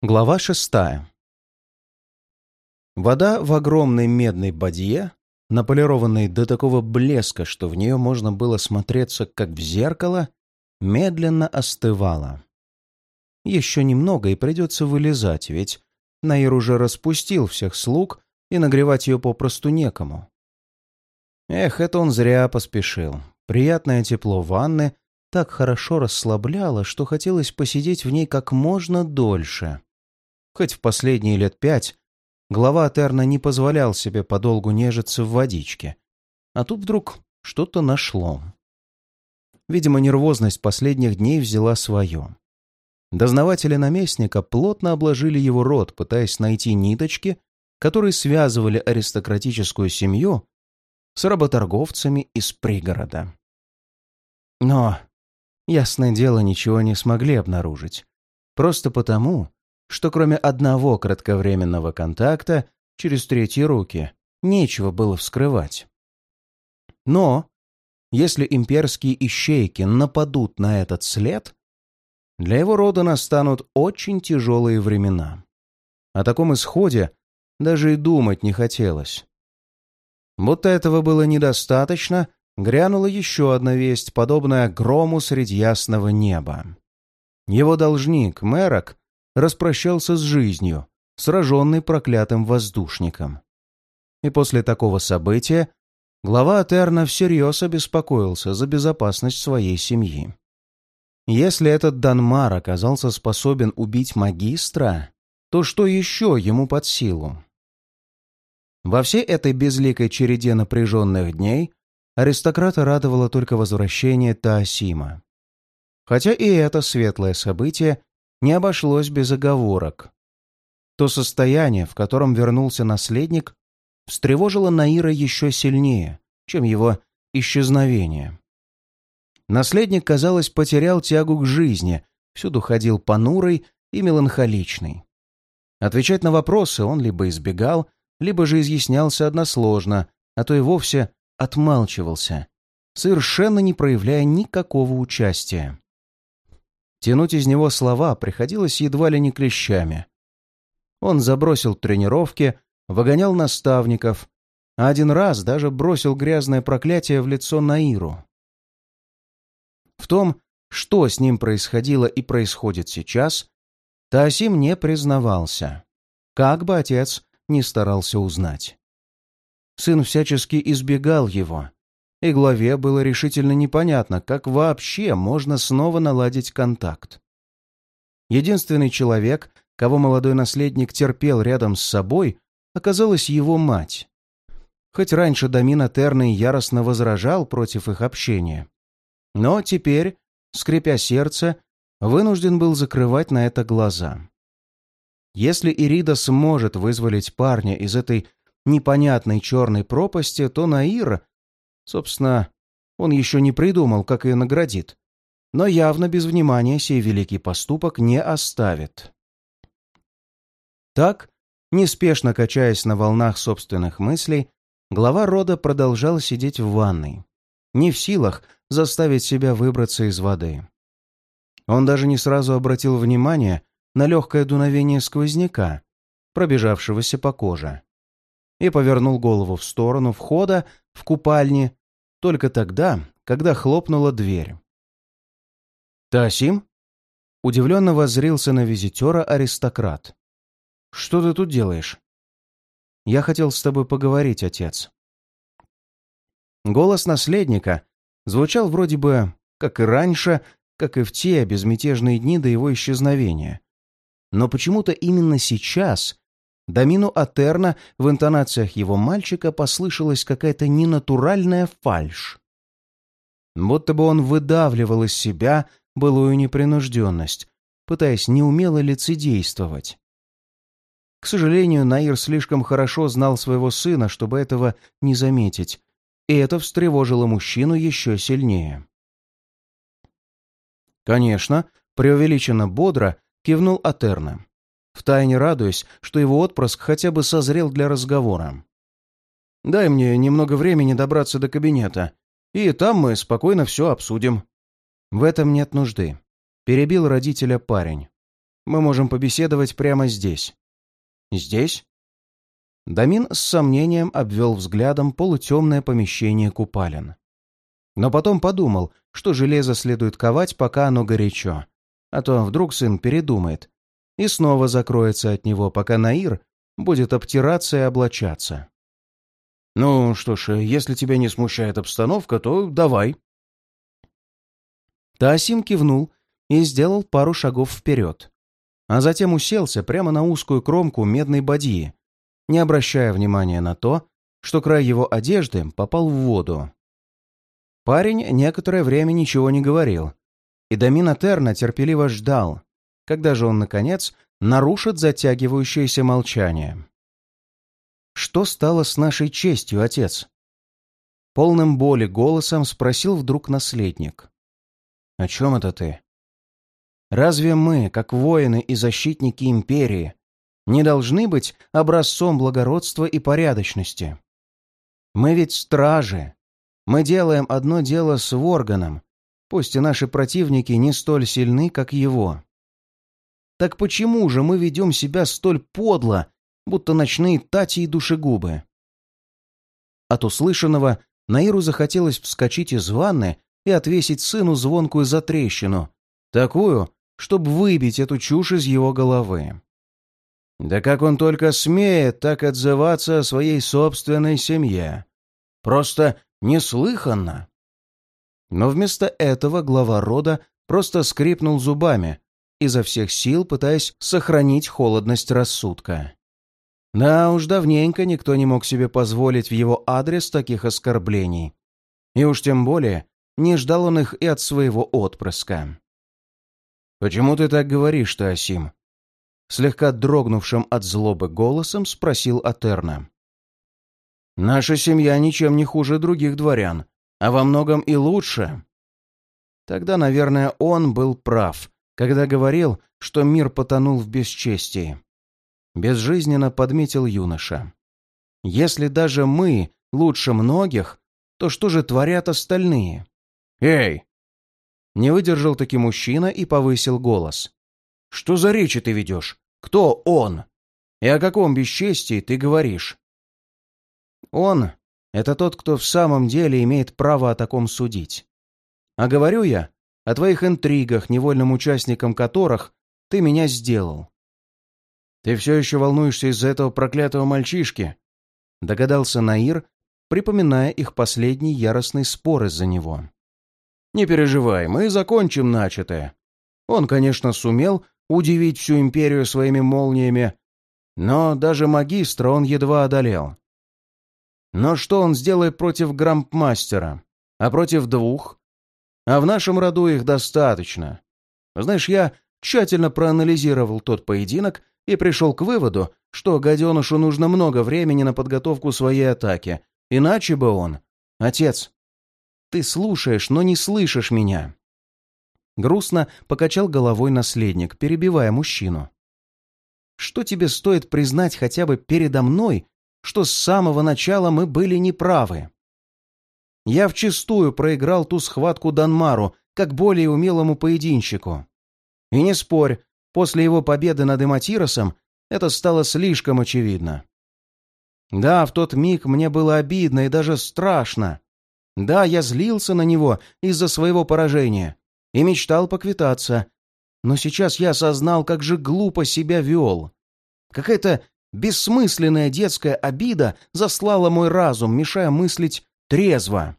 Глава шестая. Вода в огромной медной бадье, наполированной до такого блеска, что в нее можно было смотреться, как в зеркало, медленно остывала. Еще немного, и придется вылезать, ведь Наир уже распустил всех слуг, и нагревать ее попросту некому. Эх, это он зря поспешил. Приятное тепло ванны так хорошо расслабляло, что хотелось посидеть в ней как можно дольше. Хоть в последние лет пять глава Терна не позволял себе подолгу нежиться в водичке. А тут вдруг что-то нашло. Видимо, нервозность последних дней взяла свое. Дознаватели наместника плотно обложили его рот, пытаясь найти ниточки, которые связывали аристократическую семью с работорговцами из пригорода. Но, ясное дело, ничего не смогли обнаружить. Просто потому, что кроме одного кратковременного контакта через третьи руки нечего было вскрывать. Но если имперские ищейки нападут на этот след, для его рода настанут очень тяжелые времена. О таком исходе даже и думать не хотелось. Будто этого было недостаточно, грянула еще одна весть, подобная грому среди ясного неба. Его должник, Мэрок, распрощался с жизнью, сраженный проклятым воздушником. И после такого события глава Атерна всерьез обеспокоился за безопасность своей семьи. Если этот Данмар оказался способен убить магистра, то что еще ему под силу? Во всей этой безликой череде напряженных дней аристократа радовало только возвращение Таосима. Хотя и это светлое событие не обошлось без оговорок. То состояние, в котором вернулся наследник, встревожило Наира еще сильнее, чем его исчезновение. Наследник, казалось, потерял тягу к жизни, всюду ходил понурый и меланхоличный. Отвечать на вопросы он либо избегал, либо же изъяснялся односложно, а то и вовсе отмалчивался, совершенно не проявляя никакого участия. Тянуть из него слова приходилось едва ли не клещами. Он забросил тренировки, выгонял наставников, а один раз даже бросил грязное проклятие в лицо Наиру. В том, что с ним происходило и происходит сейчас, Таосим не признавался. Как бы отец не старался узнать. Сын всячески избегал его, и главе было решительно непонятно, как вообще можно снова наладить контакт. Единственный человек, кого молодой наследник терпел рядом с собой, оказалась его мать. Хоть раньше Домина Терный яростно возражал против их общения, но теперь, скрипя сердце, вынужден был закрывать на это глаза. Если Ирида сможет вызволить парня из этой непонятной черной пропасти, то Наир, собственно, он еще не придумал, как ее наградит, но явно без внимания сей великий поступок не оставит. Так, неспешно качаясь на волнах собственных мыслей, глава рода продолжал сидеть в ванной, не в силах заставить себя выбраться из воды. Он даже не сразу обратил внимание на легкое дуновение сквозняка, пробежавшегося по коже, и повернул голову в сторону входа в купальне только тогда, когда хлопнула дверь. «Тасим?» — удивленно воззрился на визитера аристократ. «Что ты тут делаешь?» «Я хотел с тобой поговорить, отец». Голос наследника звучал вроде бы, как и раньше, как и в те безмятежные дни до его исчезновения, но почему-то именно сейчас Домину Атерна в интонациях его мальчика послышалась какая-то ненатуральная фальшь. Будто бы он выдавливал из себя былую непринужденность, пытаясь неумело лицедействовать. К сожалению, Наир слишком хорошо знал своего сына, чтобы этого не заметить, и это встревожило мужчину еще сильнее. Конечно, преувеличенно бодро кивнул Атерна, втайне радуясь, что его отпрыск хотя бы созрел для разговора. «Дай мне немного времени добраться до кабинета, и там мы спокойно все обсудим». «В этом нет нужды», — перебил родителя парень. мы можем побеседовать прямо здесь». «Здесь?» Дамин с сомнением обвел взглядом полутемное помещение купалин. Но потом подумал, что железо следует ковать, пока оно горячо. А то вдруг сын передумает и снова закроется от него, пока Наир будет обтираться и облачаться. «Ну что ж, если тебя не смущает обстановка, то давай». Таосим кивнул и сделал пару шагов вперед, а затем уселся прямо на узкую кромку медной бадьи, не обращая внимания на то, что край его одежды попал в воду. Парень некоторое время ничего не говорил, и Домина Терна терпеливо ждал, когда же он, наконец, нарушит затягивающееся молчание. «Что стало с нашей честью, отец?» Полным боли голосом спросил вдруг наследник. «О чем это ты?» «Разве мы, как воины и защитники империи, не должны быть образцом благородства и порядочности. Мы ведь стражи. Мы делаем одно дело с Ворганом, пусть и наши противники не столь сильны, как его. Так почему же мы ведем себя столь подло, будто ночные тати и душегубы? От услышанного Наиру захотелось вскочить из ванны и отвесить сыну звонкую затрещину, такую, чтобы выбить эту чушь из его головы. Да как он только смеет так отзываться о своей собственной семье. Просто неслыханно. Но вместо этого глава рода просто скрипнул зубами, изо всех сил пытаясь сохранить холодность рассудка. Да уж давненько никто не мог себе позволить в его адрес таких оскорблений. И уж тем более не ждал он их и от своего отпрыска. «Почему ты так говоришь, Таосим?» слегка дрогнувшим от злобы голосом спросил Атерна. «Наша семья ничем не хуже других дворян, а во многом и лучше». Тогда, наверное, он был прав, когда говорил, что мир потонул в бесчестии. Безжизненно подметил юноша. «Если даже мы лучше многих, то что же творят остальные?» «Эй!» Не выдержал таки мужчина и повысил голос. Что за речи ты ведешь? Кто он? И о каком бесчестии ты говоришь? Он — это тот, кто в самом деле имеет право о таком судить. А говорю я о твоих интригах, невольным участником которых ты меня сделал. Ты все еще волнуешься из-за этого проклятого мальчишки? Догадался Наир, припоминая их последний яростный спор из-за него. Не переживай, мы закончим начатое. Он, конечно, сумел удивить всю империю своими молниями, но даже магистра он едва одолел. Но что он сделает против грампмастера? А против двух? А в нашем роду их достаточно. Знаешь, я тщательно проанализировал тот поединок и пришел к выводу, что гаденышу нужно много времени на подготовку своей атаки, иначе бы он... Отец, ты слушаешь, но не слышишь меня. Грустно покачал головой наследник, перебивая мужчину. «Что тебе стоит признать хотя бы передо мной, что с самого начала мы были неправы? Я вчистую проиграл ту схватку Данмару, как более умелому поединщику. И не спорь, после его победы над Эматиросом это стало слишком очевидно. Да, в тот миг мне было обидно и даже страшно. Да, я злился на него из-за своего поражения, и мечтал поквитаться. Но сейчас я осознал, как же глупо себя вел. Какая-то бессмысленная детская обида заслала мой разум, мешая мыслить трезво.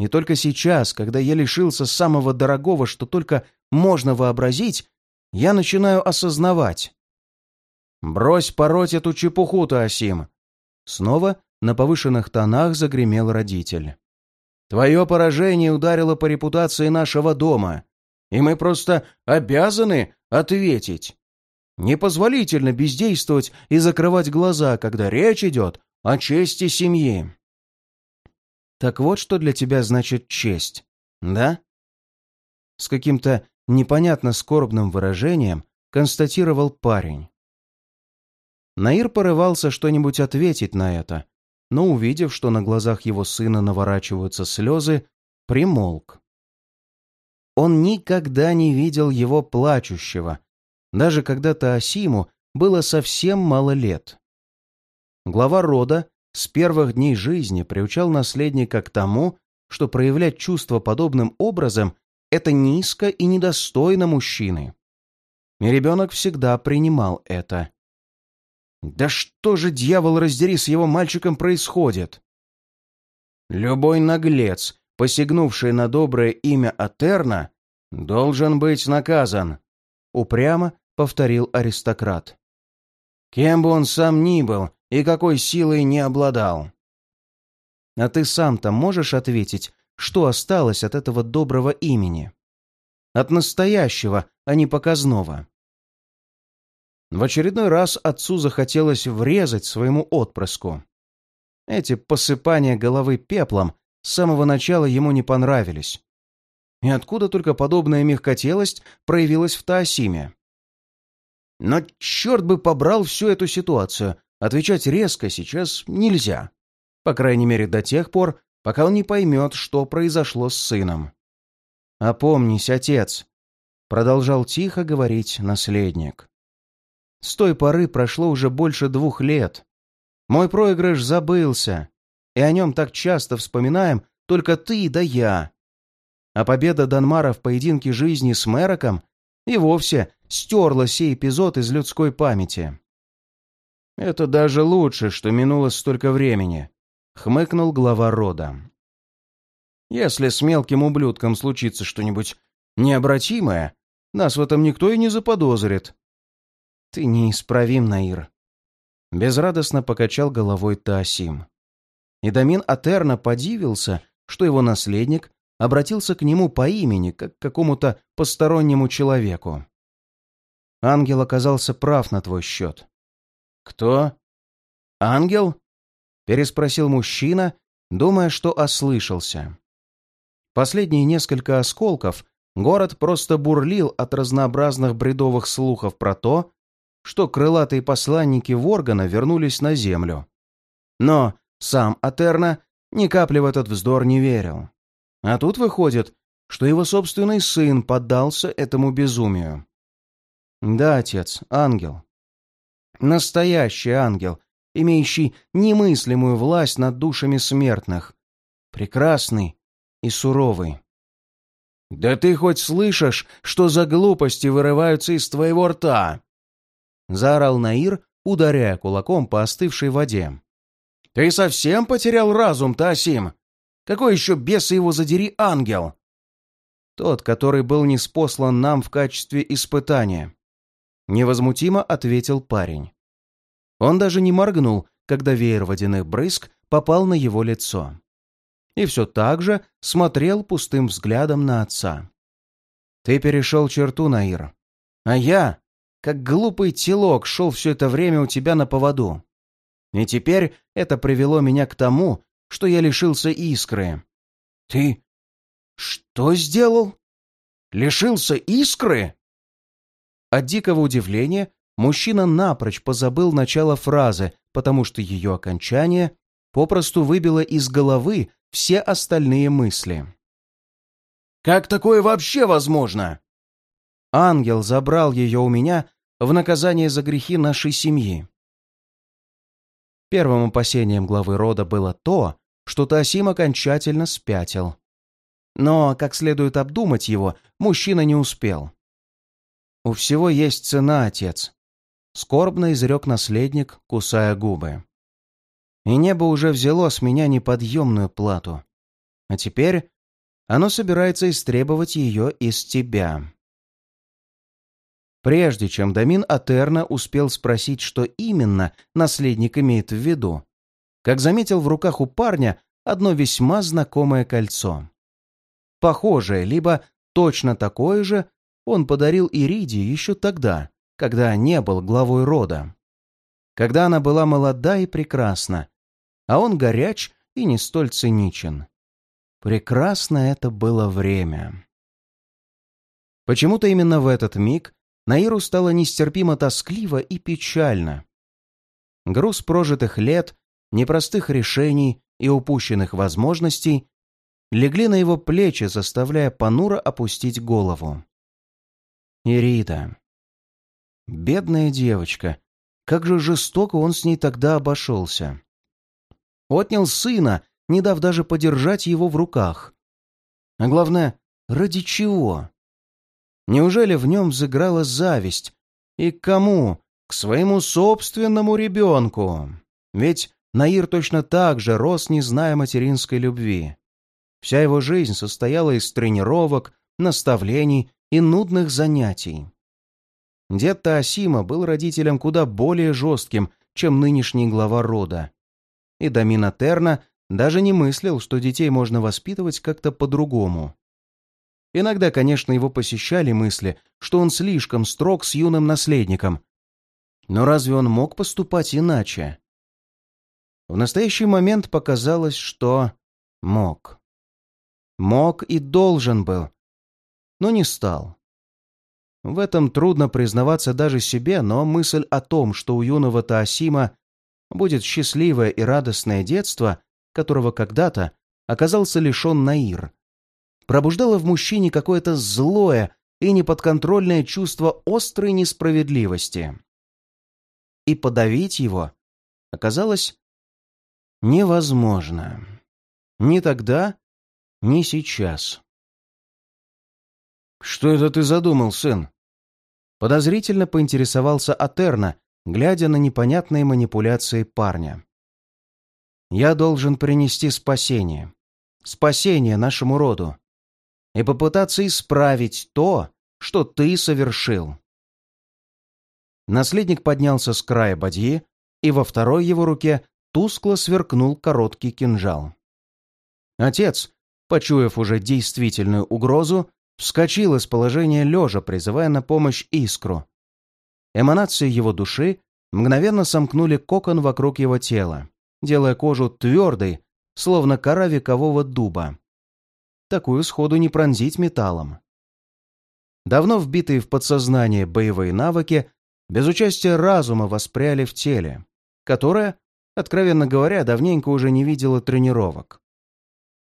И только сейчас, когда я лишился самого дорогого, что только можно вообразить, я начинаю осознавать. «Брось пороть эту чепуху-то, Асим!» Снова на повышенных тонах загремел родитель. Твое поражение ударило по репутации нашего дома, и мы просто обязаны ответить. Непозволительно бездействовать и закрывать глаза, когда речь идет о чести семьи. Так вот, что для тебя значит честь, да? С каким-то непонятно скорбным выражением констатировал парень. Наир порывался что-нибудь ответить на это, но, увидев, что на глазах его сына наворачиваются слезы, примолк. Он никогда не видел его плачущего, даже когда Таосиму было совсем мало лет. Глава рода с первых дней жизни приучал наследника к тому, что проявлять чувства подобным образом – это низко и недостойно мужчины. И ребенок всегда принимал это. Да что же, дьявол раздери, с его мальчиком происходит? Любой наглец, посягнувший на доброе имя Атерна, должен быть наказан, упрямо повторил аристократ. Кем бы он сам ни был и какой силой не обладал. А ты сам-то можешь ответить, что осталось от этого доброго имени? От настоящего, а не показного. В очередной раз отцу захотелось врезать своему отпрыску. Эти посыпания головы пеплом с самого начала ему не понравились. И откуда только подобная мягкотелость проявилась в Таосиме? Но черт бы побрал всю эту ситуацию. Отвечать резко сейчас нельзя. По крайней мере, до тех пор, пока он не поймет, что произошло с сыном. «Опомнись, отец», — продолжал тихо говорить наследник. С той поры прошло уже больше двух лет. Мой проигрыш забылся, и о нем так часто вспоминаем только ты да я. А победа Данмара в поединке жизни с Мэроком и вовсе стерла сей эпизод из людской памяти. «Это даже лучше, что минуло столько времени», — хмыкнул глава рода. «Если с мелким ублюдком случится что-нибудь необратимое, нас в этом никто и не заподозрит. «Ты неисправим, Наир!» Безрадостно покачал головой Таосим. И Дамин Атерна подивился, что его наследник обратился к нему по имени, как к какому-то постороннему человеку. Ангел оказался прав на твой счет. «Кто? Ангел?» — переспросил мужчина, думая, что ослышался. Последние несколько осколков город просто бурлил от разнообразных бредовых слухов про то, что крылатые посланники Воргана вернулись на Землю. Но сам Атерна ни капли в этот вздор не верил. А тут выходит, что его собственный сын поддался этому безумию. Да, отец, ангел. Настоящий ангел, имеющий немыслимую власть над душами смертных. Прекрасный и суровый. «Да ты хоть слышишь, что за глупости вырываются из твоего рта?» заорал Наир, ударяя кулаком по остывшей воде. «Ты совсем потерял разум, Тасим? Какой еще бес его задери ангел?» «Тот, который был неспослан нам в качестве испытания», — невозмутимо ответил парень. Он даже не моргнул, когда веер водяных брызг попал на его лицо. И все так же смотрел пустым взглядом на отца. «Ты перешел черту, Наир. А я как глупый телок шел все это время у тебя на поводу. И теперь это привело меня к тому, что я лишился искры. Ты что сделал? Лишился искры? От дикого удивления мужчина напрочь позабыл начало фразы, потому что ее окончание попросту выбило из головы все остальные мысли. «Как такое вообще возможно?» Ангел забрал ее у меня в наказание за грехи нашей семьи. Первым опасением главы рода было то, что Тасим окончательно спятил. Но, как следует обдумать его, мужчина не успел. «У всего есть цена, отец», — скорбно изрек наследник, кусая губы. «И небо уже взяло с меня неподъемную плату. А теперь оно собирается истребовать ее из тебя». Прежде чем Дамин Атерна успел спросить, что именно наследник имеет в виду, как заметил в руках у парня одно весьма знакомое кольцо. Похожее, либо точно такое же, он подарил Иридии еще тогда, когда не был главой рода. Когда она была молода и прекрасна, а он горяч и не столь циничен. Прекрасно это было время. Почему-то именно в этот миг Наиру стало нестерпимо тоскливо и печально. Груз прожитых лет, непростых решений и упущенных возможностей легли на его плечи, заставляя понуро опустить голову. Ирида. Бедная девочка. Как же жестоко он с ней тогда обошелся. Отнял сына, не дав даже подержать его в руках. А главное, ради чего? Неужели в нем взыграла зависть? И к кому? К своему собственному ребенку. Ведь Наир точно так же рос, не зная материнской любви. Вся его жизнь состояла из тренировок, наставлений и нудных занятий. Дед Таосима был родителем куда более жестким, чем нынешний глава рода. И Дамина Терна даже не мыслил, что детей можно воспитывать как-то по-другому. Иногда, конечно, его посещали мысли, что он слишком строг с юным наследником. Но разве он мог поступать иначе? В настоящий момент показалось, что мог. Мог и должен был, но не стал. В этом трудно признаваться даже себе, но мысль о том, что у юного Таосима будет счастливое и радостное детство, которого когда-то оказался лишен Наир, пробуждала в мужчине какое-то злое и неподконтрольное чувство острой несправедливости. И подавить его оказалось невозможно. Ни тогда, не сейчас. «Что это ты задумал, сын?» Подозрительно поинтересовался Атерна, глядя на непонятные манипуляции парня. «Я должен принести спасение. Спасение нашему роду. И попытаться исправить то, что ты совершил». Наследник поднялся с края бадьи, и во второй его руке тускло сверкнул короткий кинжал. Отец, почуяв уже действительную угрозу, вскочил из положения лежа, призывая на помощь искру. Эманации его души мгновенно сомкнули кокон вокруг его тела, делая кожу твердой, словно кора векового дуба. Такую сходу не пронзить металлом. Давно вбитые в подсознание боевые навыки без участия разума воспряли в теле, которое, откровенно говоря, давненько уже не видело тренировок.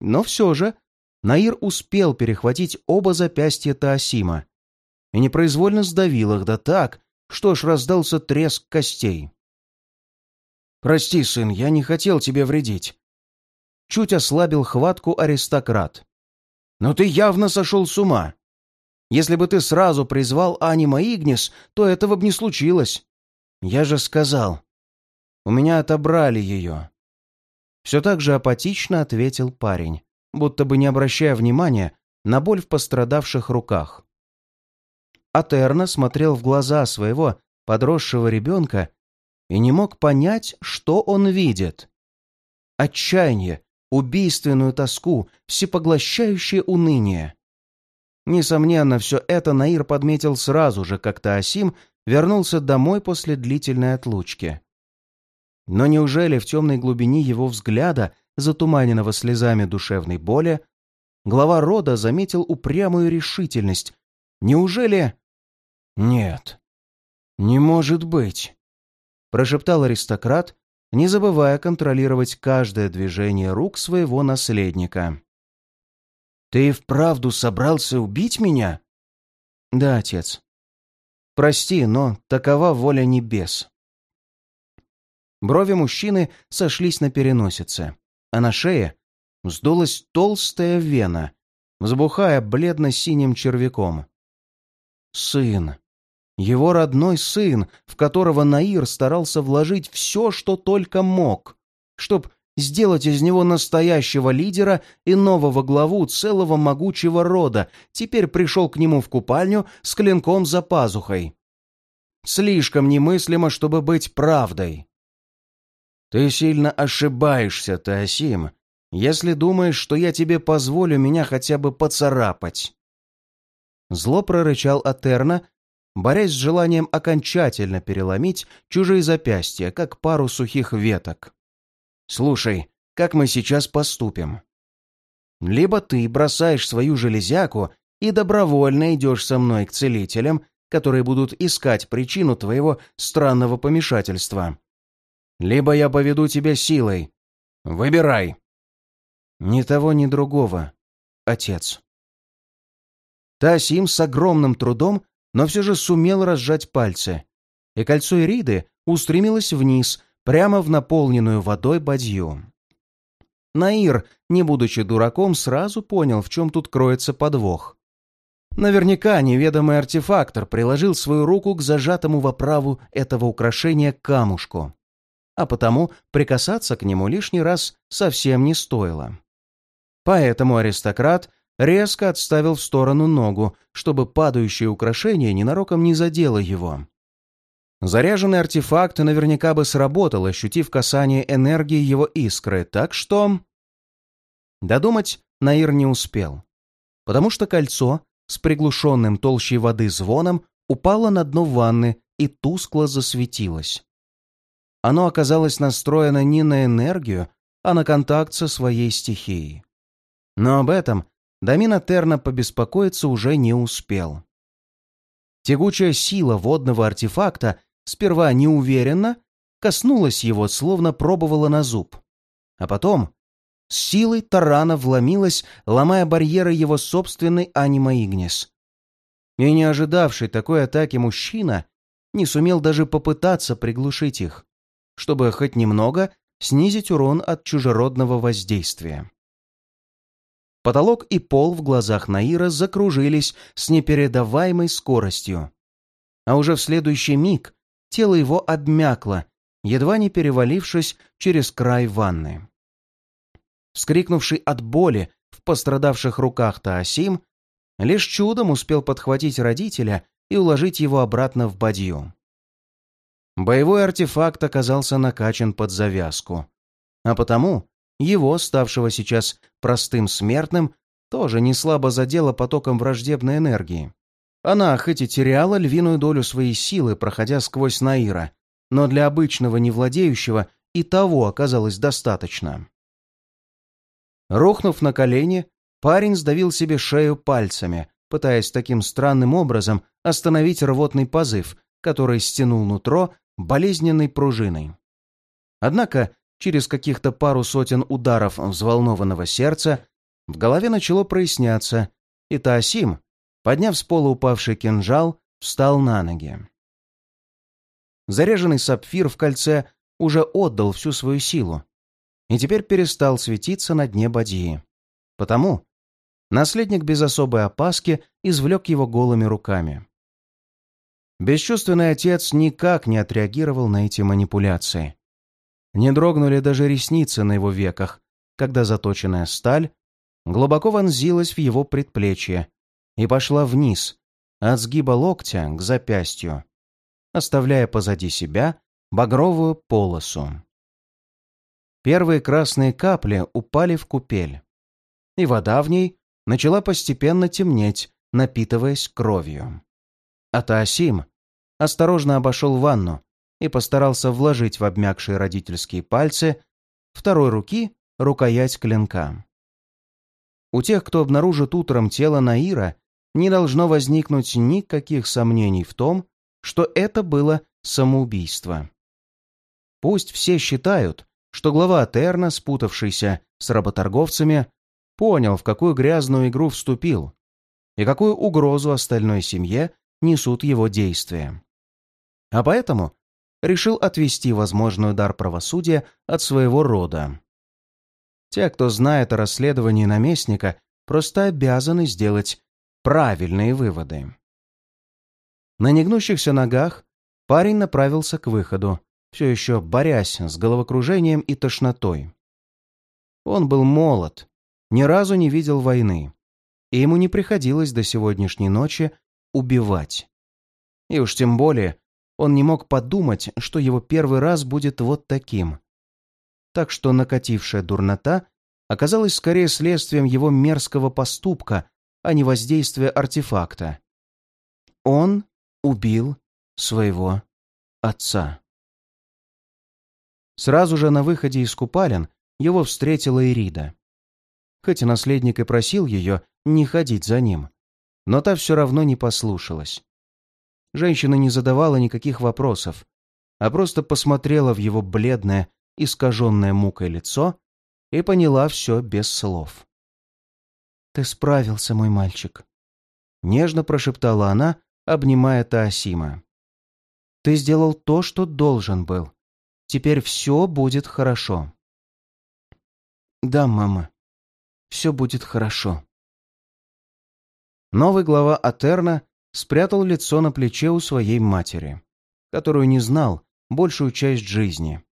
Но все же Наир успел перехватить оба запястья Таосима и непроизвольно сдавил их да так, что аж раздался треск костей. «Прости, сын, я не хотел тебе вредить». Чуть ослабил хватку аристократ. «Но ты явно сошел с ума. Если бы ты сразу призвал Анима Игнис, то этого бы не случилось. Я же сказал. У меня отобрали ее. Все так же апатично ответил парень, будто бы не обращая внимания на боль в пострадавших руках. Атерна смотрел в глаза своего подросшего ребенка и не мог понять, что он видит. Отчаяние, убийственную тоску, всепоглощающее уныние. Несомненно, все это Наир подметил сразу же, как Таосим вернулся домой после длительной отлучки. Но неужели в темной глубине его взгляда, затуманенного слезами душевной боли, глава рода заметил упрямую решительность? Неужели... Нет, не может быть, прошептал аристократ, не забывая контролировать каждое движение рук своего наследника. «Ты вправду собрался убить меня?» «Да, отец. Прости, но такова воля небес». Брови мужчины сошлись на переносице, а на шее вздулась толстая вена, взбухая бледно-синим червяком. Сын. Его родной сын, в которого Наир старался вложить все, что только мог, чтоб сделать из него настоящего лидера и нового главу целого могучего рода, теперь пришел к нему в купальню с клинком за пазухой. Слишком немыслимо, чтобы быть правдой. «Ты сильно ошибаешься, Таосим, если думаешь, что я тебе позволю меня хотя бы поцарапать». Зло прорычал Атерна, борясь с желанием окончательно переломить чужие запястья, как пару сухих веток. «Слушай, как мы сейчас поступим? Либо ты бросаешь свою железяку и добровольно идешь со мной к целителям, которые будут искать причину твоего странного помешательства, либо я поведу тебя силой. Выбирай. Ни того, ни другого, отец. Тасим с огромным трудом, но все же сумел разжать пальцы и кольцо Ириды устремилось вниз, прямо в наполненную водой бадью. Наир, не будучи дураком, сразу понял, в чем тут кроется подвох. Наверняка неведомый артефактор приложил свою руку к зажатому в оправу этого украшения камушку, а потому прикасаться к нему лишний раз совсем не стоило. Поэтому аристократ резко отставил в сторону ногу, чтобы падающее украшение ненароком не задело его. Заряженный артефакт наверняка бы сработал, ощутив касание энергии его искры, так что... Додумать Наир не успел, потому что кольцо с приглушенным толщей воды звоном упало на дно ванны и тускло засветилось. Оно оказалось настроено не на энергию, а на контакт со своей стихией. Но об этом Дамина Терна побеспокоиться уже не успел. Тягучая сила водного артефакта сперва неуверенно коснулась его, словно пробовала на зуб. А потом с силой тарана вломилась, ломая барьеры его собственной анима Игнис. И не ожидавший такой атаки мужчина не сумел даже попытаться приглушить их, чтобы хоть немного снизить урон от чужеродного воздействия. Потолок и пол в глазах Наира закружились с непередаваемой скоростью. А уже в следующий миг тело его обмякло, едва не перевалившись через край ванны. Вскрикнувший от боли в пострадавших руках Таосим лишь чудом успел подхватить родителя и уложить его обратно в бадью. Боевой артефакт оказался накачан под завязку, а потому его, ставшего сейчас простым смертным, тоже не слабо задело потоком враждебной энергии. Она хоть и теряла львиную долю своей силы, проходя сквозь Наира, но для обычного невладеющего и того оказалось достаточно. Рухнув на колени, парень сдавил себе шею пальцами, пытаясь таким странным образом остановить рвотный позыв, который стянул нутро болезненной пружиной. Однако через каких-то пару сотен ударов взволнованного сердца в голове начало проясняться, и Таосим, подняв с пола упавший кинжал, встал на ноги. Заряженный сапфир в кольце уже отдал всю свою силу и теперь перестал светиться на дне бадьи. Потому наследник без особой опаски извлек его голыми руками. Бесчувственный отец никак не отреагировал на эти манипуляции. Не дрогнули даже ресницы на его веках, когда заточенная сталь глубоко вонзилась в его предплечье и пошла вниз, от сгиба локтя к запястью, оставляя позади себя багровую полосу. Первые красные капли упали в купель, и вода в ней начала постепенно темнеть, напитываясь кровью. Атаасим осторожно обошел ванну, и постарался вложить в обмякшие родительские пальцы второй руки рукоять клинка. У тех, кто обнаружит утром тело Наира, не должно возникнуть никаких сомнений в том, что это было самоубийство. Пусть все считают, что глава Терна, спутавшийся с работорговцами, понял, в какую грязную игру вступил и какую угрозу остальной семье несут его действия. А поэтому решил отвести возможный удар правосудия от своего рода. Те, кто знает о расследовании наместника, просто обязаны сделать правильные выводы. На негнущихся ногах парень направился к выходу, все еще борясь с головокружением и тошнотой. Он был молод, ни разу не видел войны, и ему не приходилось до сегодняшней ночи убивать. И уж тем более он не мог подумать, что его первый раз будет вот таким. Так что накатившая дурнота оказалась скорее следствием его мерзкого поступка, а не воздействия артефакта. Он убил своего отца. Сразу же на выходе из купалин его встретила Ирида. Хоть наследник и просил ее не ходить за ним, но та все равно не послушалась. Женщина не задавала никаких вопросов, а просто посмотрела в его бледное, искаженное мукой лицо и поняла все без слов. «Ты справился, мой мальчик», — нежно прошептала она, обнимая Таосима. Ты сделал то, что должен был. Теперь все будет хорошо». «Да, мама, все будет хорошо». Новый глава Атерна спрятал лицо на плече у своей матери, которую не знал большую часть жизни.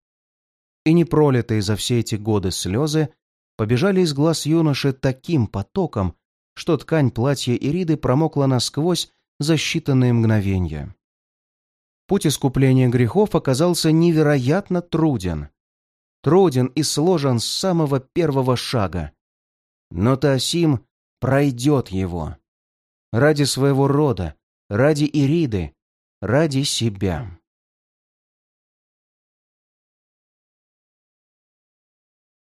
И непролитые за все эти годы слезы побежали из глаз юноши таким потоком, что ткань платья Ириды промокла насквозь за считанные мгновения. Путь искупления грехов оказался невероятно труден. Труден и сложен с самого первого шага. Но Таосим пройдет его. Ради своего рода, ради Ириды, ради себя.